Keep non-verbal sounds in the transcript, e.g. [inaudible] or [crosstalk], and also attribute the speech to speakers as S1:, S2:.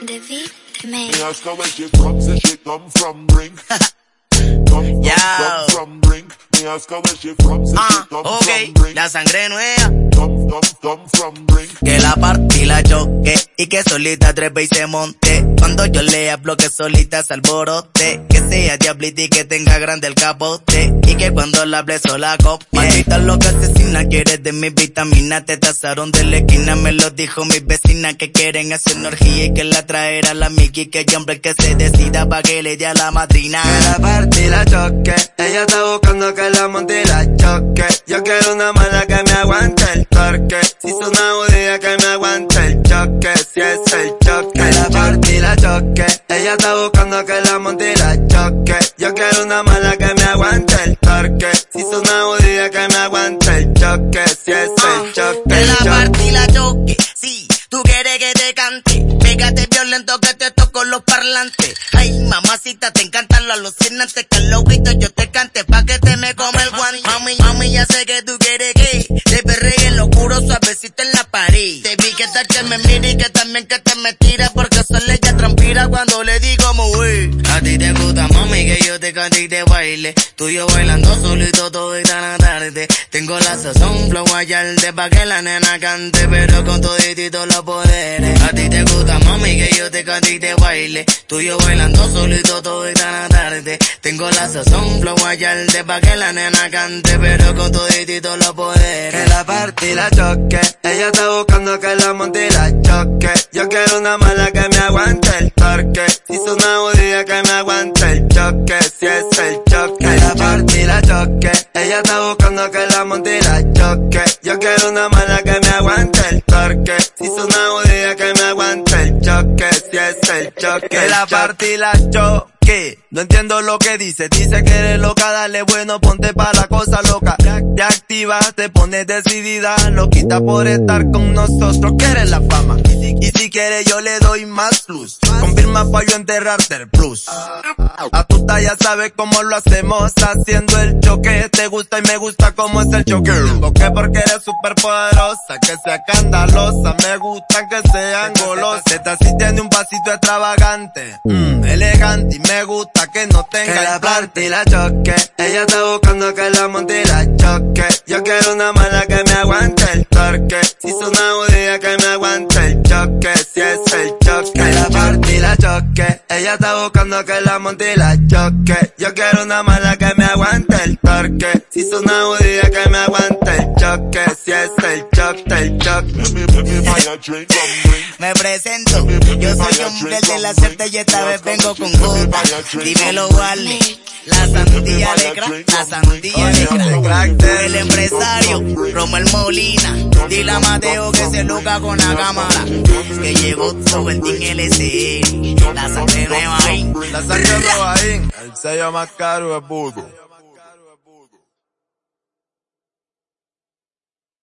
S1: The the man.
S2: Me ask her where she from, say she come from Brink. [laughs] come,
S3: Yo.
S2: come from Brink. Me ask her where she from, say she
S3: Ah,
S2: come
S3: ok,
S2: from Brink.
S3: la sangre nueva.
S2: Come, come, come from Brink.
S3: Que la partí la choque y que solita y se monte. Cuando yo le hablo que solita se alborote. Que sea diablita y que tenga grande el capote. Y que cuando la hable sola copie. Maldita loca asesina, quieres de mi vitamina. Te tasaron de la esquina, me lo dijo mi vecina. Que quieren hacer una orgía y que la traerá la Miki. Que hombre que se decida pa' que le dé a la madrina.
S4: Que la partí la choque. Ella está buscando que la monte la choque. Yo quiero una mala que me aguante el torque. Si es la choque. Ella está buscando que la monte y la choque. Yo quiero una mala que me aguante el torque. Si es una judía que me aguante el choque. Si es el choque.
S3: Que la la choque. Sí, tú quieres que te cante. Pégate violento que te toco los parlantes. Ay, mamacita, te encantan los alucinantes. Que los gritos yo te cante pa' que te me come el guante. Mami, mami, ya sé que tú quieres que te perregue en lo oscuro, suavecito en la pared. Te vi que tal que me mire y que también que te me tira. A ti te gusta, mami, que yo te cante y te baile. Tú y yo bailando solito todo y tan tarde. Tengo la sazón, flow de pa' que la nena cante, pero con toditito los poderes. A ti te gusta, mami, que yo te cante y te baile. Tú y yo bailando solito todo y tan tarde. Tengo la sazón, flow de pa' que la nena cante, pero con toditito los
S4: Que
S3: poderes.
S4: la partí la choque. Ella está buscando que la monte y la choque. Yo quiero una mala que me aguante el torque. Si es una judía que me aguante el choque. Si es el choque. Que la partí la choque. Ella está buscando que la monte y la choque. Yo quiero una mala que me aguante el torque. Si es una judía choque. Que la partí la choque. No entiendo lo que dice, dice que eres loca, dale bueno, ponte pa' la cosa loca. Te activas, te pones decidida, lo quita por estar con nosotros, quieres la fama. Y si, quieres yo le doy más plus, confirma pa' yo enterrarte el plus. A tu ya sabes cómo lo hacemos, haciendo el choque, te gusta y me gusta cómo es el choque. Porque porque eres súper poderosa, que sea escandalosa, me gusta que sean. Esta sí tiene un pasito extravagante, mm, elegante y me gusta que no tenga que la parte y la choque. Ella está buscando que la monte y la choque. Yo quiero una mala que me aguante el torque. Si es una judía que me aguante el choque. Si es el choque. Que la parte y la choque. Ella está buscando que la monte y la choque. Yo quiero una mala que me aguante el torque. Si es una judía que me aguante choque. Si es el choque, el choque.
S2: Let
S3: me, presento, yo soy hombre de la suerte y esta vez vengo con gota. Dímelo, vale. La sandía de crack, la sandía de crack. El empresario, Romel Molina. Dile a Mateo que se loca con la cámara. Que llegó todo el Team LCR. La sangre nueva ahí.
S4: La sangre de Robaín, el sello más caro es Voodoo.